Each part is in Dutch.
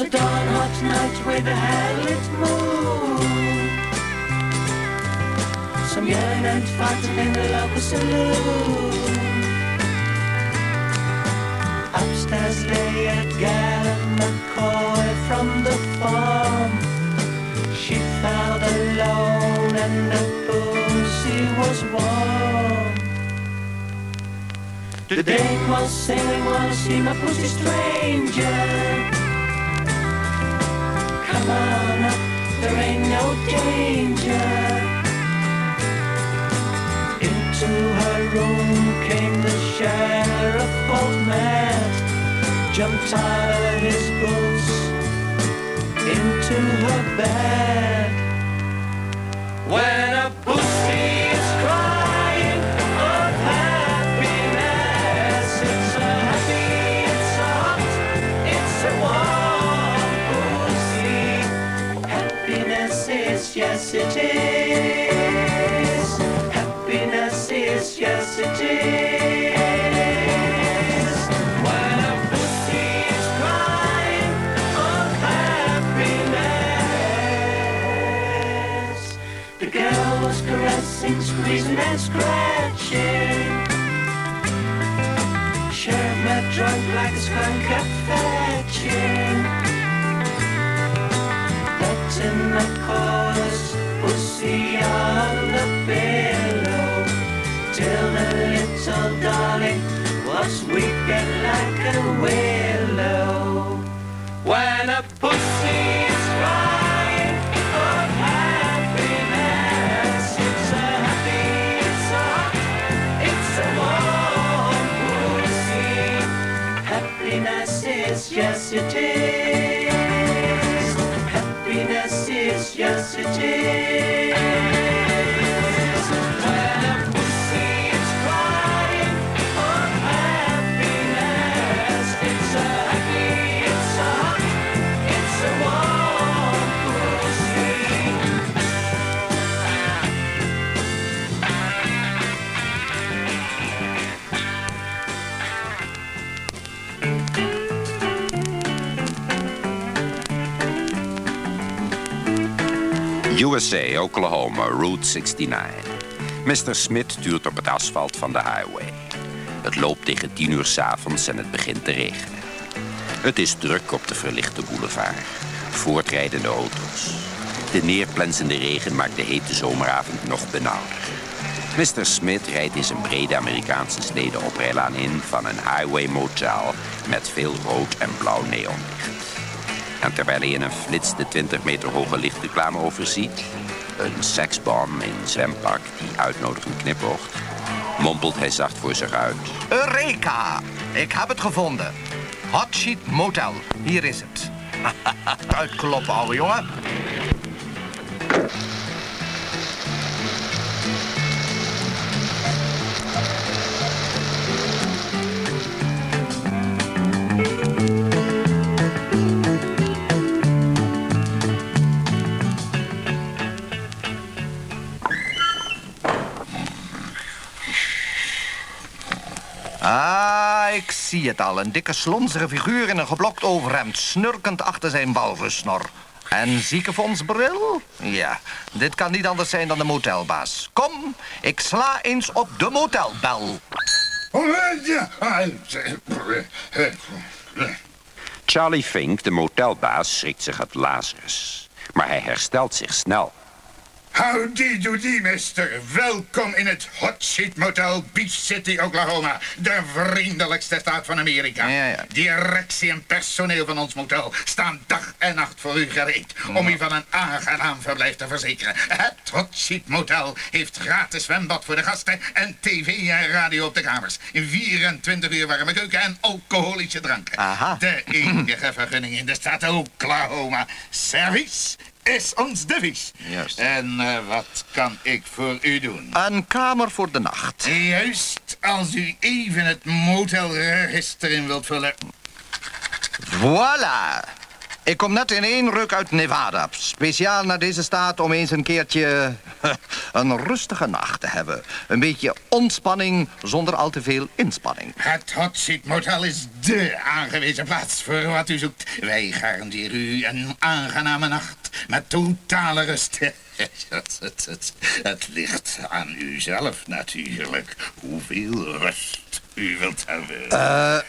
A dawn hot night with a hairlit moon. Some yelling and fighting in the local saloon. Upstairs lay gal McCoy from the farm. She felt alone and the pussy was warm. The dame was saying, wanna see my pussy stranger. Up, there ain't no danger. Into her room came the sheriff old man, jumped out of his boots into her bed. When yes it is. When a pussy is crying of happiness. The girl was caressing, squeezing and scratching. Sheriff met drunk like a skunk kept fetching. Letting the chorus weeping like a willow. When a pussy is happiness, it's a happy, hot, it's a warm pussy. Happiness is, yes it is. Happiness is, yes it is. USA, Oklahoma, Route 69. Mr. Smith tuurt op het asfalt van de highway. Het loopt tegen tien uur s'avonds en het begint te regenen. Het is druk op de verlichte boulevard. Voortrijdende auto's. De neerplensende regen maakt de hete zomeravond nog benauwder. Mr. Smith rijdt in zijn brede Amerikaanse steden oprijlaan in van een highway motel met veel rood en blauw neonlicht. En terwijl hij in een flits de 20 meter hoge lichtreclame overziet... een seksbom in zwempak die uitnodigend knipoogt... mompelt hij zacht voor zich uit. Eureka! Ik heb het gevonden. Hot Sheet Motel. Hier is het. Uitkloppen, ouwe jongen. Zie het al. Een dikke slonzige figuur in een geblokt overhemd... snurkend achter zijn walvussnor. En ziekenfondsbril? Ja, dit kan niet anders zijn dan de motelbaas. Kom, ik sla eens op de motelbel. Charlie Fink, de motelbaas, schrikt zich het Lazarus. Maar hij herstelt zich snel. Howdy doody, mister. Welkom in het Hot Sheet Motel Beach City, Oklahoma. De vriendelijkste staat van Amerika. Ja, ja. Directie en personeel van ons motel staan dag en nacht voor u gereed... om u van een aangenaam verblijf te verzekeren. Het Hot Sheet Motel heeft gratis zwembad voor de gasten... en tv en radio op de kamers. 24 uur warme keuken en alcoholische dranken. Aha. De enige vergunning in de staat Oklahoma. Service is ons devies. Juist. En eh, wat kan ik voor u doen? Een kamer voor de nacht. Juist als u even het motelregister in wilt vullen. Voilà. Ik kom net in één ruk uit Nevada. Speciaal naar deze staat om eens een keertje een rustige nacht te hebben. Een beetje ontspanning zonder al te veel inspanning. Het Hot Seat Motel is dé aangewezen plaats voor wat u zoekt. Wij garanderen u een aangename nacht met totale rust. Het, het, het, het ligt aan u zelf natuurlijk hoeveel rust u wilt hebben.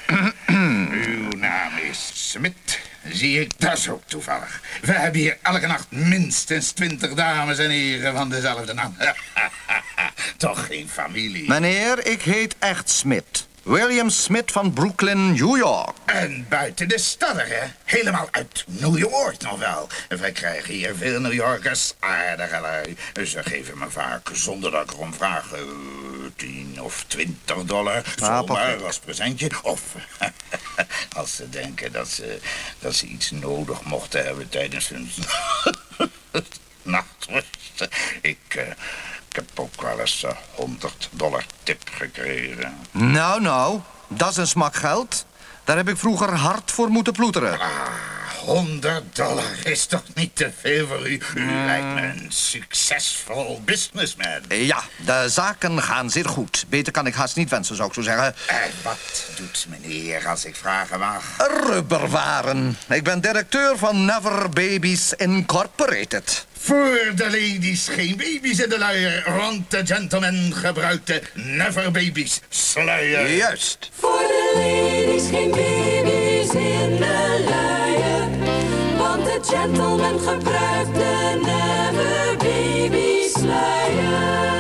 Uw naam is Smit, zie ik, dat ook toevallig. We hebben hier elke nacht minstens twintig dames en heren van dezelfde naam. Toch geen familie. Meneer, ik heet echt Smit. William Smit van Brooklyn, New York. En buiten de stadden, hè? Helemaal uit New York nog wel. Wij krijgen hier veel New Yorkers aardige lui. Ze geven me vaak, zonder dat ik erom vraag, eh, 10 of 20 dollar. Zomaar papa. als presentje. Of als ze denken dat ze, dat ze iets nodig mochten hebben tijdens hun nachtrust. Ik, eh, ik heb ook wel eens eh, 100 dollar tip gekregen. Nou, nou, dat is een smak geld. Daar heb ik vroeger hard voor moeten ploeteren. 100 dollar is toch niet te veel voor u? U lijkt me een succesvol businessman. Ja, de zaken gaan zeer goed. Beter kan ik haast niet wensen, zou ik zo zeggen. En wat doet meneer als ik vragen mag? Rubberwaren. Ik ben directeur van Never Babies Incorporated. Voor de ladies geen baby's in de luier, want de gentleman gebruikte never baby's sluier. Juist. Voor de ladies geen baby's gentleman gebruikt de never baby sluier.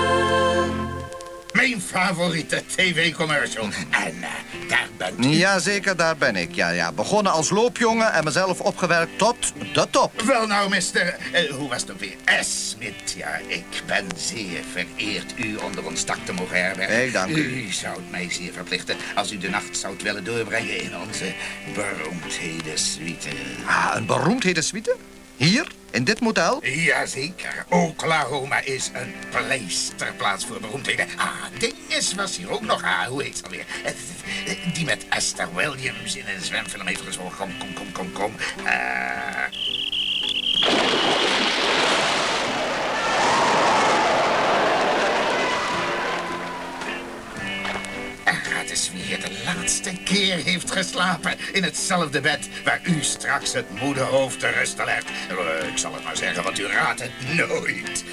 Favoriete tv-commercial. En eh, daar bent u. Jazeker, daar ben ik. Ja, ja. Begonnen als loopjongen en mezelf opgewerkt tot de top. Wel nou, mister, eh, hoe was het weer? S. Smit, ja, ik ben zeer vereerd u onder ons dak te mogen herbergen. Ik dank u. U zou het mij zeer verplichten als u de nacht zou willen doorbrengen in onze beroemdheden suite. Ah, een beroemdhedensuite? Hier, in dit motel? Jazeker, Oklahoma is een pleisterplaats voor beroemdheden. Ah, Dinges was hier ook nog. Ah, hoe heet ze alweer? Eh, Die met Esther Williams in een zwemfilm heeft gezongen. Kom, kom, kom, kom, kom. Eh... En gaat eens wie hier laatste keer heeft geslapen in hetzelfde bed waar u straks het moederhoofd te rusten legt. Eh, Ik zal het maar zeggen, want u raadt het nooit.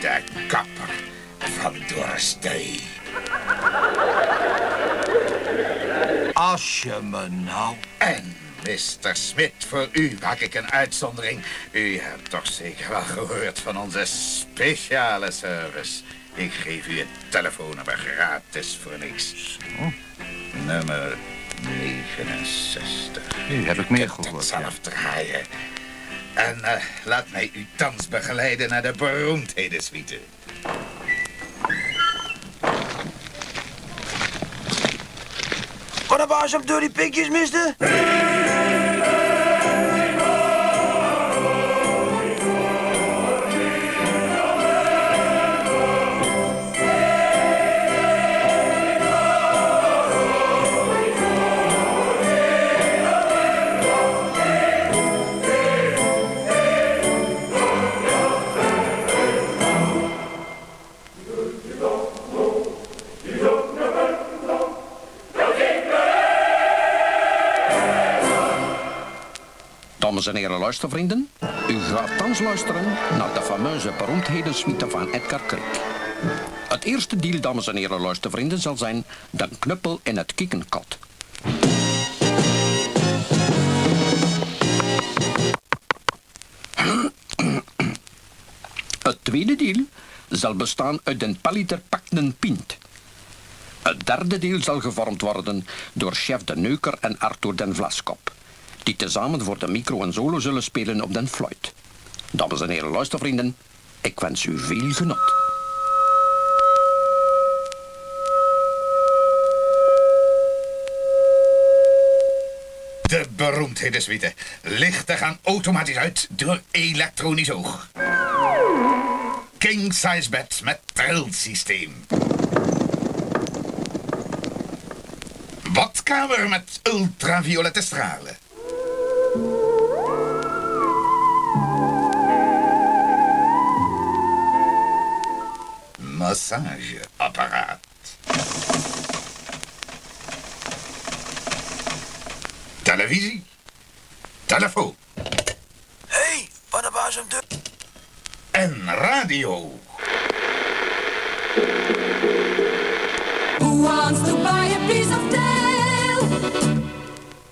De kapper van Dorstee. Als je me nou... En Mr. Smit, voor u maak ik een uitzondering. U hebt toch zeker wel gehoord van onze speciale service. Ik geef u het telefoonnummer gratis voor niks. Nummer 69. Nu heb ik meer gehoord, ja. zelf draaien. En eh, laat mij u thans begeleiden naar de beroemdhedensuite. Wat een baas op door die pikjes, mister? Dames en heren luistervrienden, u gaat thans luisteren naar de fameuze beroemdhedensuite van Edgar Creek. Het eerste deel, dames en heren luistervrienden, zal zijn De knuppel in het kiekenkot. Het tweede deel zal bestaan uit een paliter pakten pint. Het derde deel zal gevormd worden door chef de Neuker en Arthur den Vlaskop, die tezamen voor de micro en solo zullen spelen op den fluit. Dames en heren luistervrienden, ik wens u veel genot. De beroemdhedensuite. Lichten gaan automatisch uit door elektronisch oog. King size bed met trillsysteem. Badkamer met ultraviolette stralen. Massageapparaat. Televisie. Telefoon. Hé, wat een baas. En radio. Who wants to buy a piece of tail?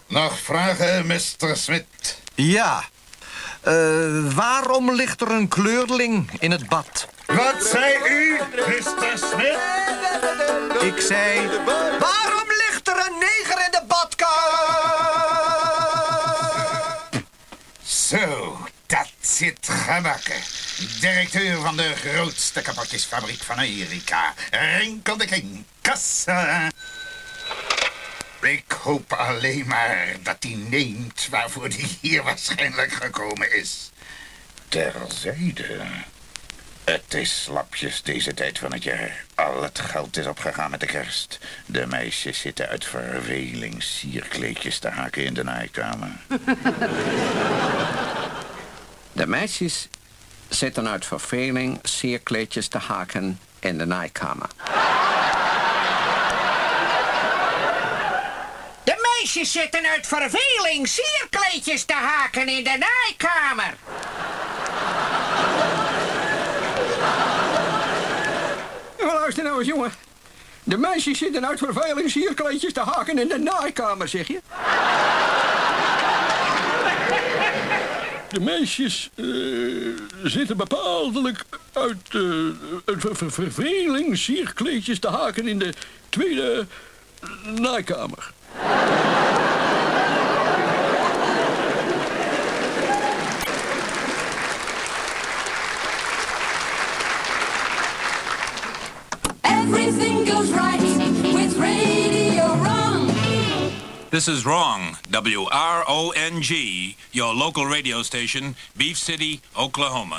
Nog vragen, Mr. Smith? Ja. Eh, waarom ligt er een kleurling in het bad? Wat zei u, Mr. Smith? Ik zei... Waarom ligt er een neger in de badkamer? Zo, dat zit gemakken. Directeur van de grootste kapotjesfabriek van Amerika. Rinkel de King. Kassa. Ik hoop alleen maar dat hij neemt waarvoor hij hier waarschijnlijk gekomen is. Terzijde. Het is slapjes deze tijd van het jaar. Al het geld is opgegaan met de kerst. De meisjes zitten uit verveling sierkleedjes te haken in de naaikamer. De meisjes zitten uit verveling sierkleedjes te haken in de naaikamer. De meisjes zitten uit verveling sierkleedjes te haken in de naaikamer. Ja, luister nou eens, jongen. De meisjes zitten uit verveling sierkleedjes te haken in de naaikamer, zeg je? De meisjes eh, zitten bepaaldelijk uit eh, ver- verveling sierkleedjes te haken in de tweede naaikamer. This is Wrong, W R O N G, your local radio station, Beef City, Oklahoma.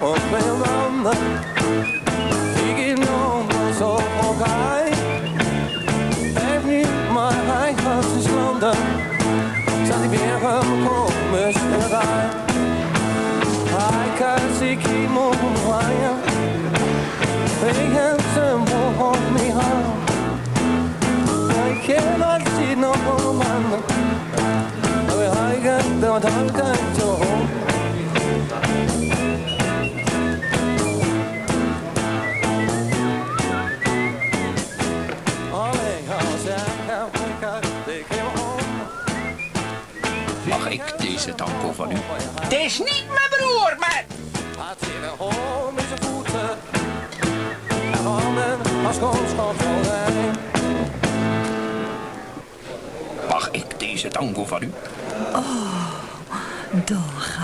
Weer de paard op veel handen? Ik in nog zo elkaar. Heeft niet, maar hij gaat zijn landen. Zat hij weer gekomen in het haar? Hij kan zich niet omdraaien. Ik heb zijn woord niet aan. Ik ken dat zit nog om handen. Deze tanko van u? Het is niet mijn broer, maar. Mag ik deze tango van u? Dolgaarne. Wat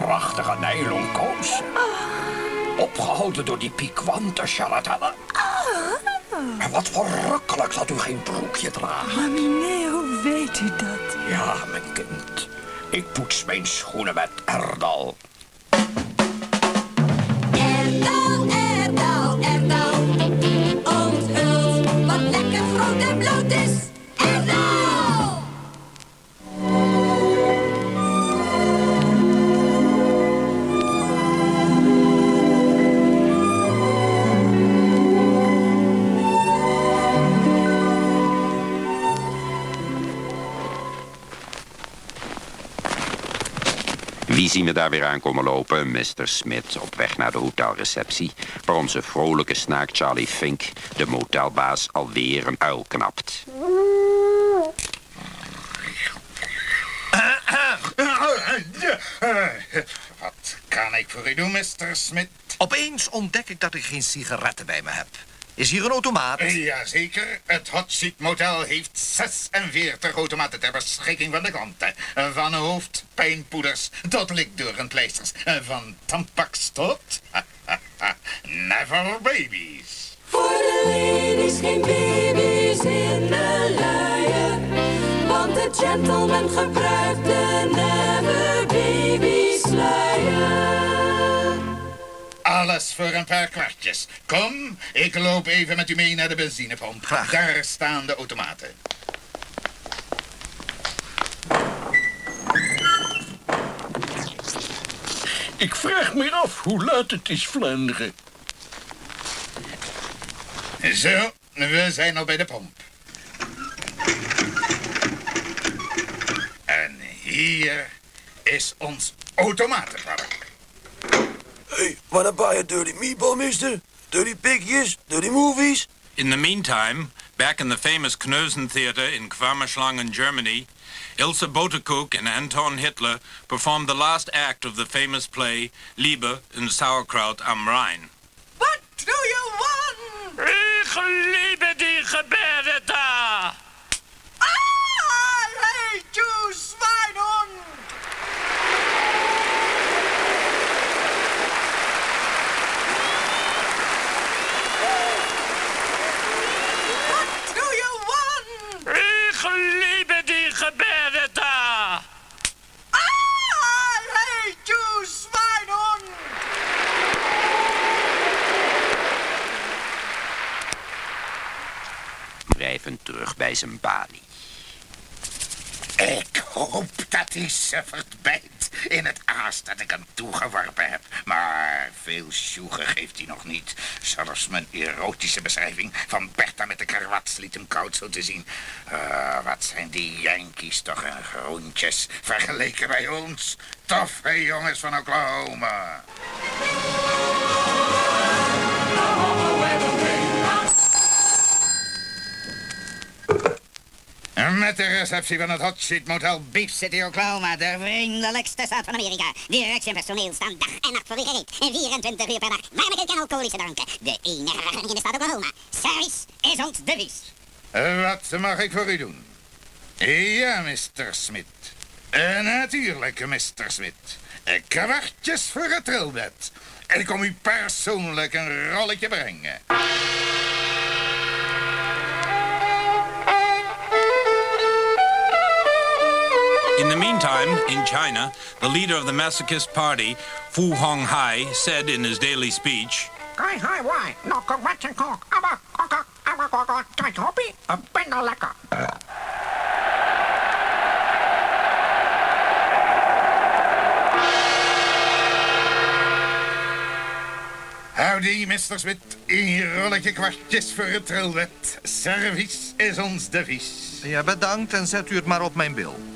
prachtige nylon kousen. Opgehouden door die piquante charlatellen. En wat verrukkelijk dat u geen broekje draagt. Maar meneer, hoe weet u dat? Ja, mijn kind. Ik poets mijn schoenen met. Erdal, zien we daar weer aankomen lopen? Mr. Smith op weg naar de hotelreceptie... waar onze vrolijke snaak Charlie Fink, de motelbaas, alweer een uil knapt. Wat kan ik voor u doen, Mr. Smith? Opeens ontdek ik dat ik geen sigaretten bij me heb. Is hier een automaat? Jazeker. Het Hot Seat Motel heeft 46 automaten ter beschikking van de klanten. Van hoofdpijnpoeders tot likdorentpleisters. Van tampax tot... Never babies. Voor de ladies geen baby's in de luien. Want de gentleman gebruikt de Never Baby sluier. Alles voor een paar kwartjes. Kom, ik loop even met u mee naar de benzinepomp. Graag. Daar staan de automaten. Ik vraag me af hoe laat het is, Vlaanderen. Zo, we zijn al bij de pomp. En hier is ons automatenpark. Hey, wanna buy a dirty meatball, mister? Dirty piggies, dirty movies? In the meantime, back in the famous Knösen Theater in Kvarmerschlangen, Germany, Ilse Botekoek and Anton Hitler performed the last act of the famous play Liebe in Sauerkraut am Rhein. What do you want? Terug bij zijn balie. Ik hoop dat hij suffert bijt in het aas dat ik hem toegeworpen heb. Maar veel sjoegen geeft hij nog niet. Zelfs mijn erotische beschrijving van Bertha met de karwats liet hem koud zo te zien. Ah, wat zijn die Yankees toch een groentjes vergeleken bij ons. Toffe jongens van Oklahoma. Met de receptie van het Hot Seat Motel Beef City, Oklahoma. De vriendelijkste staat van Amerika. Directie en personeel staan dag en nacht voor u gereed. 24 uur per dag. Warme en alcoholische dranken. De enige in de stad Oklahoma. Service is ons devies. Eh, Wat mag ik voor u doen? Ja, Mr. Smith. Eh, natuurlijk, Mr. Smith. Eh, Kwartjes voor het trilbed. En ik kom u persoonlijk een rolletje brengen. In the meantime, in China, the leader of the masochist party, Fu Honghai, said in his daily speech, Kai hai wai, nok kok wat en kok, abba kok kok, abba kok kok, tai hoppie, een bende lekker. Howdy, Mr. Smith. Een rolletje kwartjes voor het trilbed. Service is ons devies. Ja, er bedankt en zet u het maar op mijn bil.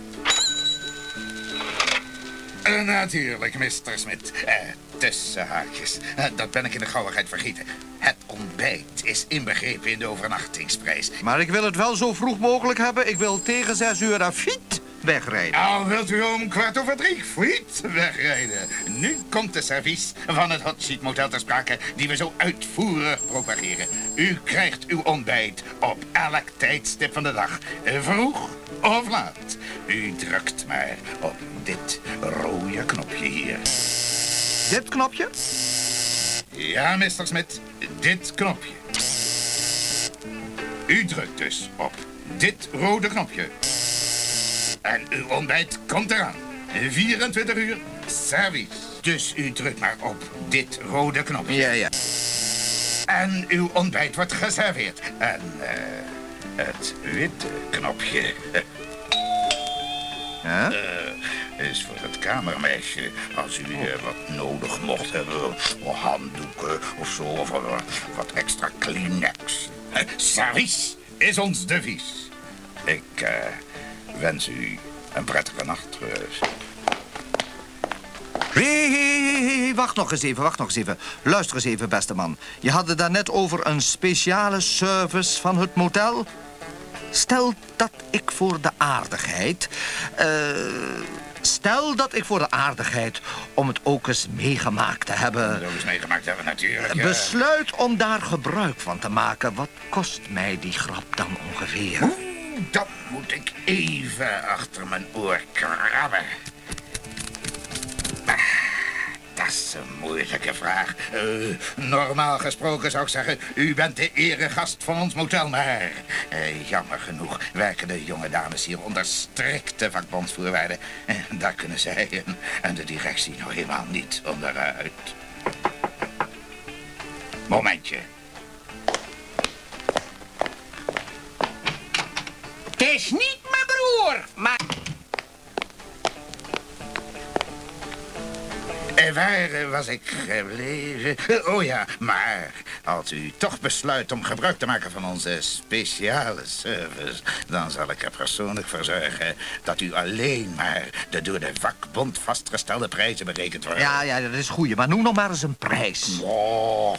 Eh, natuurlijk, Mr. Smith. Eh, tussen haakjes. Eh, dat ben ik in de gauwigheid vergeten. Het ontbijt is inbegrepen in de overnachtingsprijs. Maar ik wil het wel zo vroeg mogelijk hebben. Ik wil tegen zes uur afiet wegrijden. Al wilt u om kwart over drie friet wegrijden. Nu komt de service van het Hot Seat Motel ter sprake... die we zo uitvoerig propageren. U krijgt uw ontbijt op elk tijdstip van de dag. Vroeg of laat. U drukt maar op dit rode knopje hier. Dit knopje? Ja, Mr. Smith, dit knopje. U drukt dus op dit rode knopje. En uw ontbijt komt eraan. 24 uur service. Dus u drukt maar op dit rode knopje. Ja, ja. En uw ontbijt wordt geserveerd. En eh, het witte knopje Ja? eh, is voor het kamermeisje. Als u eh, wat nodig mocht hebben. Of handdoeken of zo. Of eh, wat extra Kleenex. Service is ons devies. Ik eh, wens u een prettige nacht. wacht nog eens even, wacht nog eens even. Luister eens even, beste man. Je had het daarnet over een speciale service van het motel. Stel dat ik voor de aardigheid... eh, Stel dat ik voor de aardigheid om het ook eens meegemaakt te hebben... Zo eens meegemaakt hebben natuurlijk. ja. Besluit om daar gebruik van te maken. Wat kost mij die grap dan ongeveer? Dat moet ik even achter mijn oor krabben. Dat is een moeilijke vraag. Eh, normaal gesproken zou ik zeggen, u bent de eregast van ons motel. Maar eh, jammer genoeg werken de jonge dames hier onder strikte vakbondsvoorwaarden. En daar kunnen zij en, de directie nou helemaal niet onderuit. Momentje. Het is niet mijn broer, maar... waar was ik gebleven? Oh ja, maar als u toch besluit om gebruik te maken van onze speciale service... dan zal ik er persoonlijk voor zorgen dat u alleen maar de door de vakbond vastgestelde prijzen berekend worden. Ja, ja, dat is goed. Maar noem nog maar eens een prijs. Oh,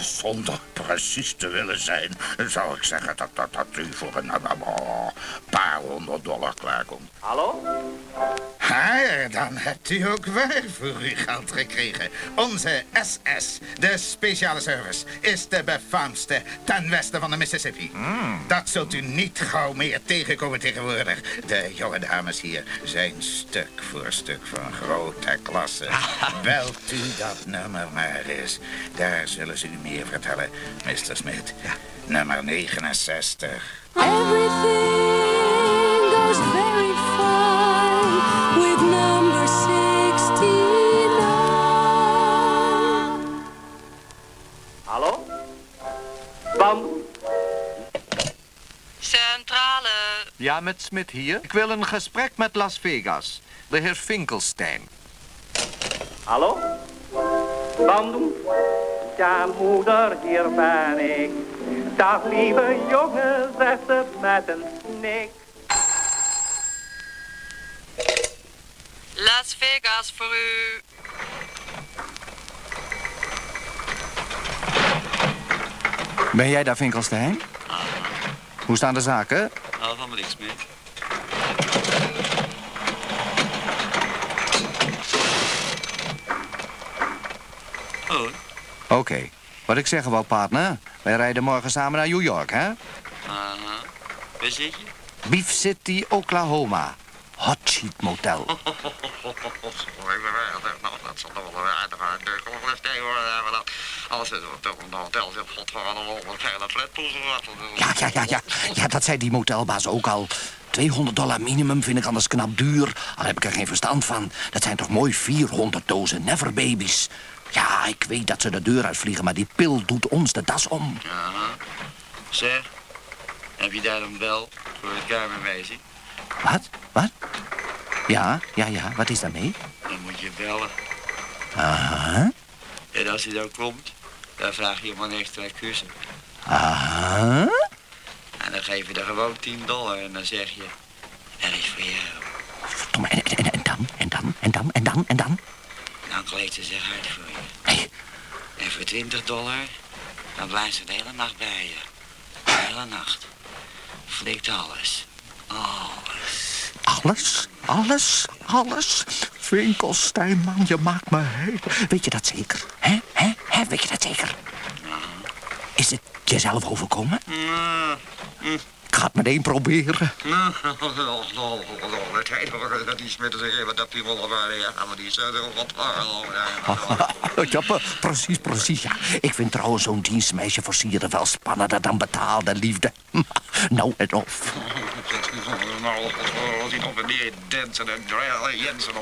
zonder precies te willen zijn, zou ik zeggen dat, dat, dat u voor een oh, paar honderd dollar klaarkomt. Hallo? Maar dan hebt u ook waar voor uw geld gekregen. Onze SS, de speciale service, is de befaamste ten westen van de Mississippi. Dat zult u niet gauw meer tegenkomen tegenwoordig. De jonge dames hier zijn stuk voor stuk van grote klasse. Belt u dat nummer maar eens. Daar zullen ze u meer vertellen, Mr. Smith. Nummer 69. Everything goes Ja, met Smit hier. Ik wil een gesprek met Las Vegas. De heer Finkelstein. Hallo? Bam. Ja, moeder, hier ben ik. Dag, lieve jongen, zegt ze met een snik. Las Vegas voor u. Ben jij daar, Finkelstein? Hoe staan de zaken? Nou, van niks meer. Oh. Oké. Wat ik zeggen wou, partner. Wij rijden morgen samen naar New York, hè? Aha. Waar zit je? Beef City, Oklahoma. Hot Sheet Motel. Een hele flatpoes. Ja, ja, ja, ja. Ja, dat zei die motelbaas ook al. 200 dollar minimum vind ik anders knap duur. Al heb ik er geen verstand van. Dat zijn toch mooi 400 dozen neverbabies. Ja, ik weet dat ze de deur uitvliegen, maar die pil doet ons de das om. Ja. Zeg, heb je daar een bel voor het kamermeisje? Wat? Wat? Ja, ja, ja. Wat is daarmee? Dan moet je bellen. Aha. En als hij dan komt, dan vraag je om een extra kussen. Aha. En dan geef je er gewoon 10 dollar en dan zeg je... Er is voor jou. Verdomme, en, en, en dan? En dan? En dan? En dan? En dan? Dan kleedt ze zich uit voor je. En voor 20 dollar, dan blijft ze de hele nacht bij je. De hele nacht. Flikt alles. Alles. Alles? Alles? Finkelstein, man, je maakt me heel... Weet je dat zeker? Hè? Hè? Hè? Weet je dat zeker? Is het jezelf overkomen? Mm, mm. Ik ga het meteen proberen. Nou, dat. Ja, er precies, precies, ja. Ik vind trouwens zo'n dienstmeisje versieren wel spannender dan betaalde liefde. nou en of. Nou, Jensen.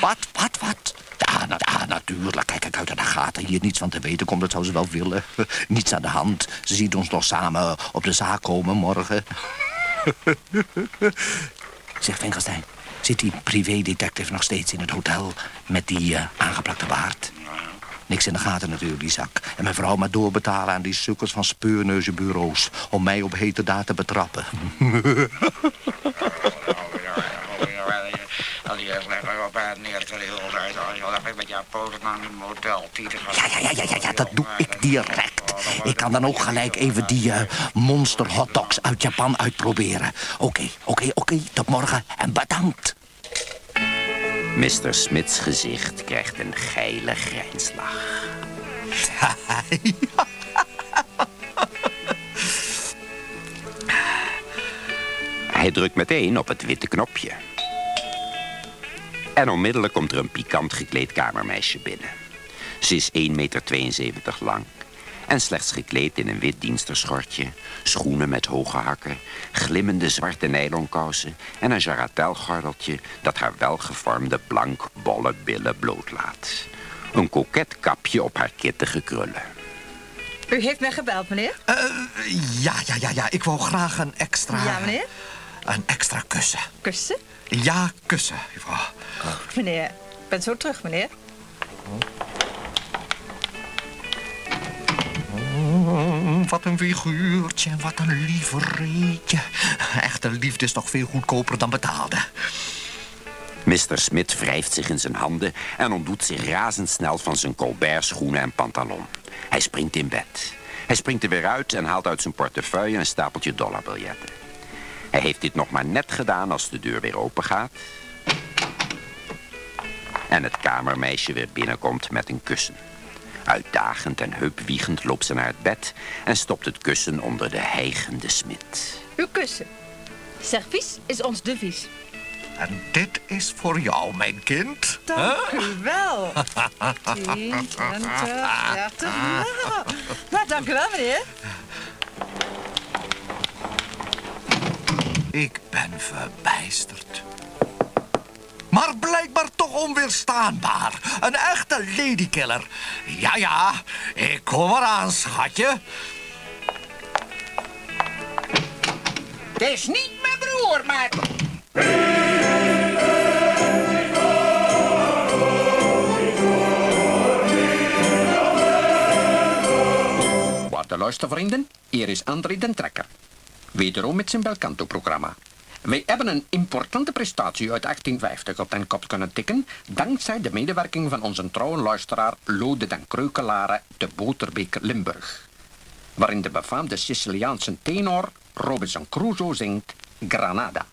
Wat, wat, wat? Ja, na- ja, natuurlijk. Kijk, kijk uit de gaten. Hier niets van te weten komt, dat zou ze wel willen. Niets aan de hand. Ze ziet ons nog samen op de zaak komen morgen. zeg, Finkelstein, zit die privédetective nog steeds in het hotel met die eh, aangeplakte baard? Niks in de gaten natuurlijk, die zak. En mijn vrouw maar doorbetalen aan die sukkers van speurneuzenbureaus... om mij op hete daad te betrappen. Op je lekker met jouw poten naar een motel. Ja, ja, ja, ja, ja, ja, dat doe ik direct. Ik kan dan ook gelijk even die eh, monster hotdogs uit Japan uitproberen. Oké, oké, oké. Tot morgen en bedankt. Mr. Smith's gezicht krijgt een geile grijnslach. Hij drukt meteen op het witte knopje. En onmiddellijk komt er een pikant gekleed kamermeisje binnen. Ze is 1,72 meter lang en slechts gekleed in een wit diensterschortje, schoenen met hoge hakken, glimmende zwarte nylonkousen en een jaratelgordeltje dat haar welgevormde blank bolle billen blootlaat. Een koket kapje op haar kittige krullen. U heeft mij gebeld, meneer? Eh, ja, ja, ja, ja. Ik wou graag een extra... Ja, meneer? Een extra kussen. Kussen? Ja, kussen, mevrouw. Meneer, ik ben zo terug, meneer. Mm, wat een figuurtje, wat een lievereetje. Echte liefde is toch veel goedkoper dan betaalde. Mr. Smith wrijft zich in zijn handen en ontdoet zich razendsnel van zijn Colbert schoenen en pantalon. Hij springt in bed. Hij springt er weer uit en haalt uit zijn portefeuille een stapeltje dollarbiljetten. Hij heeft dit nog maar net gedaan als de deur weer open gaat. En het kamermeisje weer binnenkomt met een kussen. Uitdagend en heupwiegend loopt ze naar het bed en stopt het kussen onder de hijgende smid. Uw kussen. Servies is ons devies. En dit is voor jou, mijn kind. Dank u wel. 10, 20, 30. Nou, nou, dank u wel, meneer. Ik ben verbijsterd. Maar blijkbaar toch onweerstaanbaar. Een echte ladykiller. Ja, ja, ik kom eraan, schatje. Het is niet mijn broer, maar... Waarde luistervrienden, hier is André den Trekker. Wederom met zijn Belcanto-programma. Wij hebben een importante prestatie uit 1850 op den kop kunnen tikken... dankzij de medewerking van onze trouwe luisteraar Lode den Kreukelare te Boterbeek, Limburg. Waarin de befaamde Siciliaanse tenor Robinson Crusoe zingt Granada.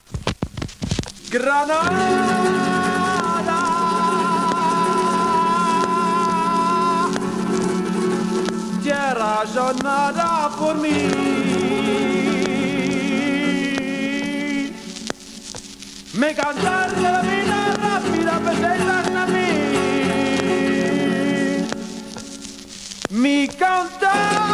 Tierra jornada por. Me cansaron la vida rápida, pensé a mí. Mi cantar.